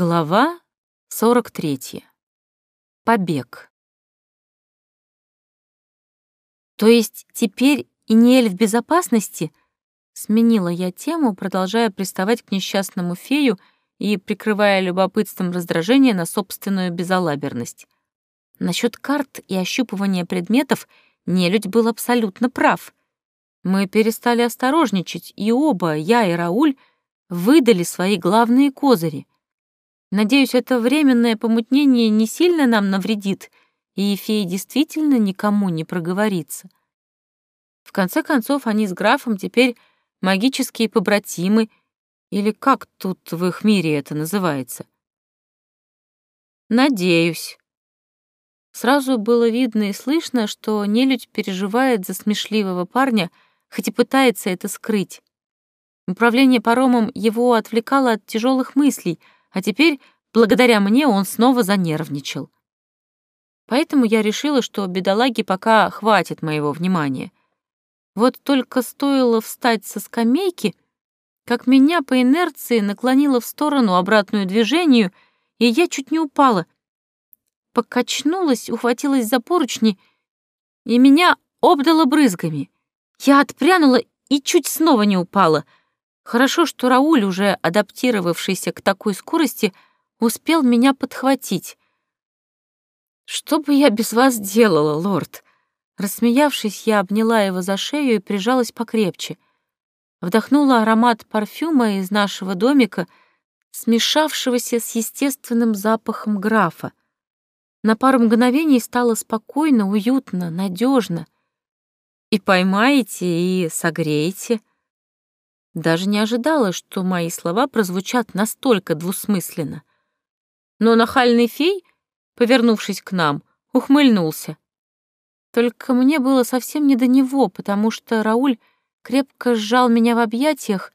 Глава 43. Побег. То есть теперь Иниэль в безопасности? Сменила я тему, продолжая приставать к несчастному фею и прикрывая любопытством раздражение на собственную безалаберность. Насчет карт и ощупывания предметов нелюдь был абсолютно прав. Мы перестали осторожничать, и оба, я и Рауль, выдали свои главные козыри — Надеюсь, это временное помутнение не сильно нам навредит, и фея действительно никому не проговорится. В конце концов, они с графом теперь магические побратимы, или как тут в их мире это называется? Надеюсь. Сразу было видно и слышно, что нелюдь переживает за смешливого парня, хоть и пытается это скрыть. Управление паромом его отвлекало от тяжелых мыслей — а теперь, благодаря мне, он снова занервничал. Поэтому я решила, что бедолаге пока хватит моего внимания. Вот только стоило встать со скамейки, как меня по инерции наклонило в сторону обратную движению, и я чуть не упала. Покачнулась, ухватилась за поручни, и меня обдало брызгами. Я отпрянула и чуть снова не упала — Хорошо, что Рауль, уже адаптировавшийся к такой скорости, успел меня подхватить. «Что бы я без вас делала, лорд?» Рассмеявшись, я обняла его за шею и прижалась покрепче. Вдохнула аромат парфюма из нашего домика, смешавшегося с естественным запахом графа. На пару мгновений стало спокойно, уютно, надежно. И поймаете, и согреете. Даже не ожидала, что мои слова прозвучат настолько двусмысленно. Но нахальный фей, повернувшись к нам, ухмыльнулся. Только мне было совсем не до него, потому что Рауль крепко сжал меня в объятиях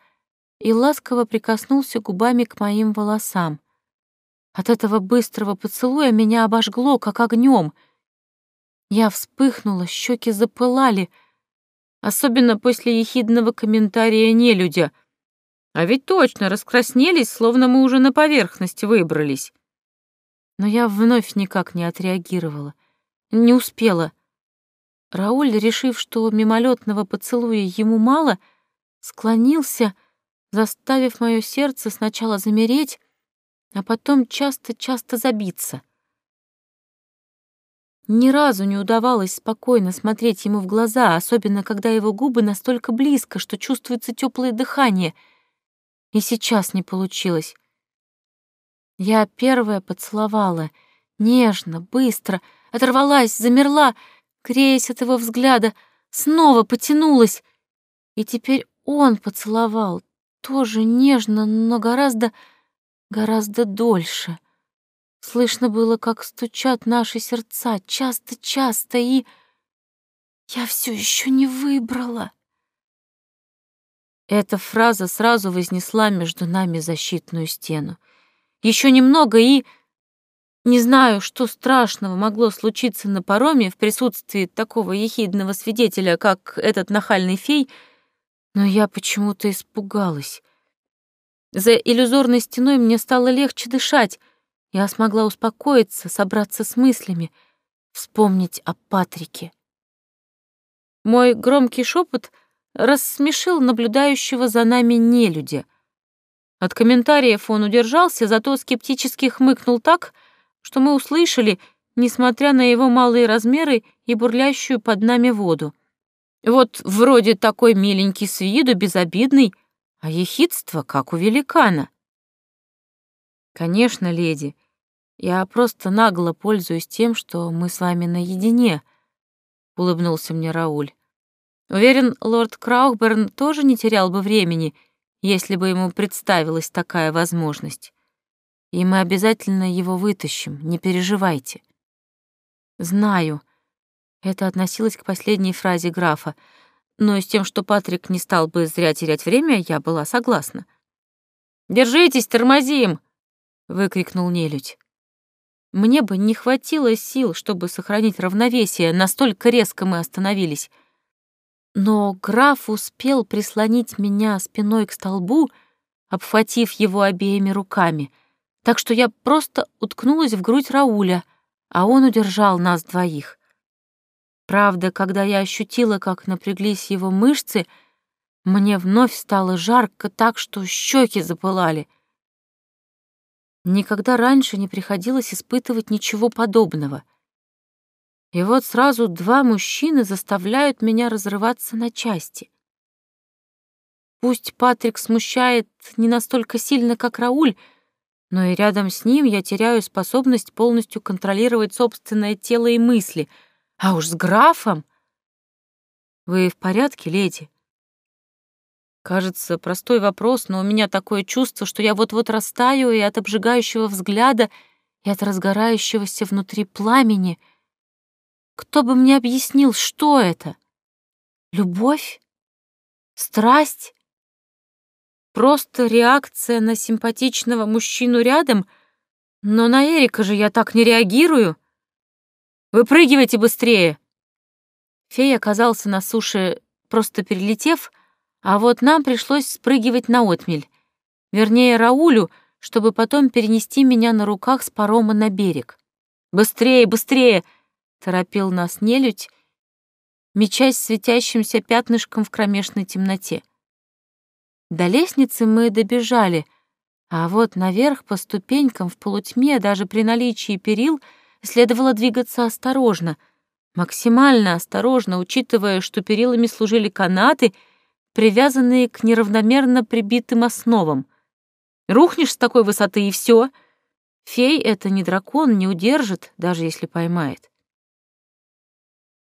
и ласково прикоснулся губами к моим волосам. От этого быстрого поцелуя меня обожгло, как огнем. Я вспыхнула, щеки запылали — особенно после ехидного комментария нелюдя. А ведь точно раскраснелись, словно мы уже на поверхность выбрались. Но я вновь никак не отреагировала. Не успела. Рауль, решив, что мимолетного поцелуя ему мало, склонился, заставив мое сердце сначала замереть, а потом часто-часто забиться — ни разу не удавалось спокойно смотреть ему в глаза, особенно когда его губы настолько близко, что чувствуется теплое дыхание. И сейчас не получилось. Я первая поцеловала, нежно, быстро, оторвалась, замерла, греясь от его взгляда, снова потянулась. И теперь он поцеловал, тоже нежно, но гораздо, гораздо дольше. Слышно было, как стучат наши сердца, часто-часто, и... Я все еще не выбрала. Эта фраза сразу вознесла между нами защитную стену. Еще немного, и... Не знаю, что страшного могло случиться на пароме в присутствии такого ехидного свидетеля, как этот нахальный фей, но я почему-то испугалась. За иллюзорной стеной мне стало легче дышать — я смогла успокоиться, собраться с мыслями, вспомнить о Патрике. Мой громкий шепот рассмешил наблюдающего за нами нелюдя. От комментариев он удержался, зато скептически хмыкнул так, что мы услышали, несмотря на его малые размеры и бурлящую под нами воду. Вот вроде такой миленький с виду, безобидный, а ехидство, как у великана. Конечно, леди, я просто нагло пользуюсь тем, что мы с вами наедине, улыбнулся мне Рауль. Уверен, лорд Краухберн тоже не терял бы времени, если бы ему представилась такая возможность. И мы обязательно его вытащим, не переживайте. Знаю. Это относилось к последней фразе графа, но с тем, что Патрик не стал бы зря терять время, я была согласна. «Держитесь, тормозим!» — выкрикнул нелюдь. Мне бы не хватило сил, чтобы сохранить равновесие, настолько резко мы остановились. Но граф успел прислонить меня спиной к столбу, обхватив его обеими руками. так что я просто уткнулась в грудь Рауля, а он удержал нас двоих. Правда, когда я ощутила, как напряглись его мышцы, мне вновь стало жарко так, что щеки запылали. Никогда раньше не приходилось испытывать ничего подобного. И вот сразу два мужчины заставляют меня разрываться на части. Пусть Патрик смущает не настолько сильно, как Рауль, но и рядом с ним я теряю способность полностью контролировать собственное тело и мысли. А уж с графом... Вы в порядке, леди? Кажется, простой вопрос, но у меня такое чувство, что я вот-вот растаю и от обжигающего взгляда, и от разгорающегося внутри пламени. Кто бы мне объяснил, что это? Любовь? Страсть? Просто реакция на симпатичного мужчину рядом? Но на Эрика же я так не реагирую. Выпрыгивайте быстрее! Фей оказался на суше, просто перелетев, а вот нам пришлось спрыгивать на отмель. Вернее, Раулю, чтобы потом перенести меня на руках с парома на берег. «Быстрее, быстрее!» — торопил нас нелюдь, мечась светящимся пятнышком в кромешной темноте. До лестницы мы добежали, а вот наверх по ступенькам в полутьме, даже при наличии перил, следовало двигаться осторожно, максимально осторожно, учитывая, что перилами служили канаты — привязанные к неравномерно прибитым основам. Рухнешь с такой высоты, и все. Фей — это не дракон, не удержит, даже если поймает.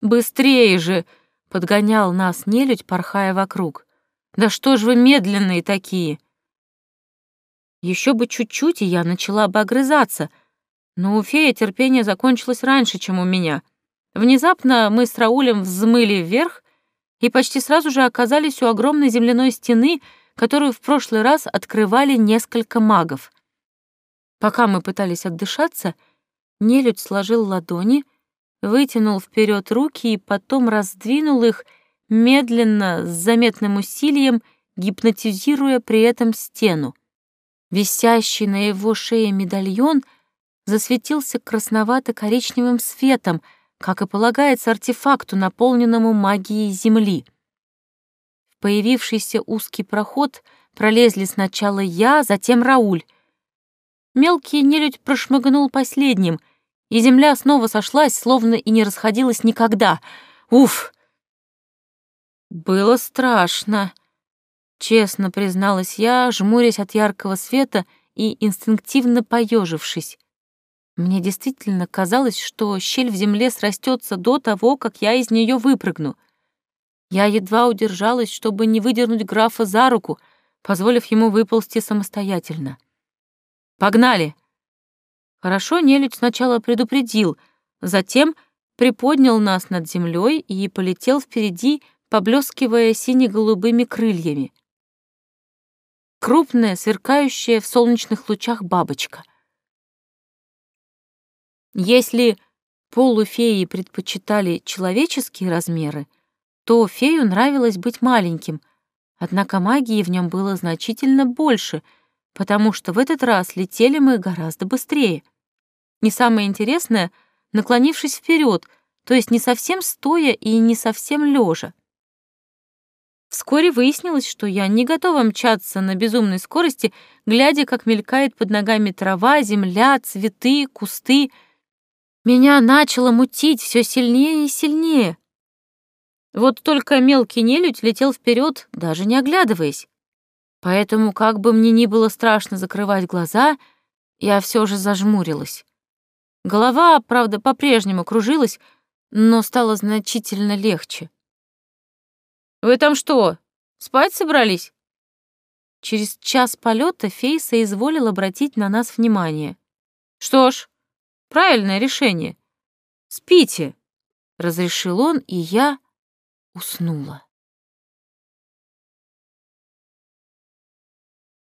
«Быстрее же!» — подгонял нас нелюдь, порхая вокруг. «Да что ж вы медленные такие!» Еще бы чуть-чуть, и я начала бы огрызаться, но у фея терпение закончилось раньше, чем у меня. Внезапно мы с Раулем взмыли вверх и почти сразу же оказались у огромной земляной стены, которую в прошлый раз открывали несколько магов. Пока мы пытались отдышаться, нелюдь сложил ладони, вытянул вперед руки и потом раздвинул их, медленно, с заметным усилием, гипнотизируя при этом стену. Висящий на его шее медальон засветился красновато-коричневым светом — как и полагается артефакту, наполненному магией Земли. В появившийся узкий проход пролезли сначала я, затем Рауль. Мелкий нелюдь прошмыгнул последним, и земля снова сошлась, словно и не расходилась никогда. Уф! Было страшно, честно призналась я, жмурясь от яркого света и инстинктивно поежившись. Мне действительно казалось, что щель в земле срастется до того, как я из нее выпрыгну. Я едва удержалась, чтобы не выдернуть графа за руку, позволив ему выползти самостоятельно. «Погнали!» Хорошо нелюдь сначала предупредил, затем приподнял нас над землей и полетел впереди, поблескивая сине-голубыми крыльями. Крупная, сверкающая в солнечных лучах бабочка — если полуфеи предпочитали человеческие размеры, то фею нравилось быть маленьким, однако магии в нем было значительно больше, потому что в этот раз летели мы гораздо быстрее. Не самое интересное, наклонившись вперед, то есть не совсем стоя и не совсем лежа. Вскоре выяснилось, что я не готова мчаться на безумной скорости, глядя, как мелькает под ногами трава, земля, цветы, кусты — меня начало мутить все сильнее и сильнее. Вот только мелкий нелюдь летел вперед, даже не оглядываясь. Поэтому, как бы мне ни было страшно закрывать глаза, я все же зажмурилась. Голова, правда, по-прежнему кружилась, но стало значительно легче. «Вы там что, спать собрались?» Через час полета фей соизволил обратить на нас внимание. «Что ж, Правильное решение. Спите, разрешил он, и я уснула.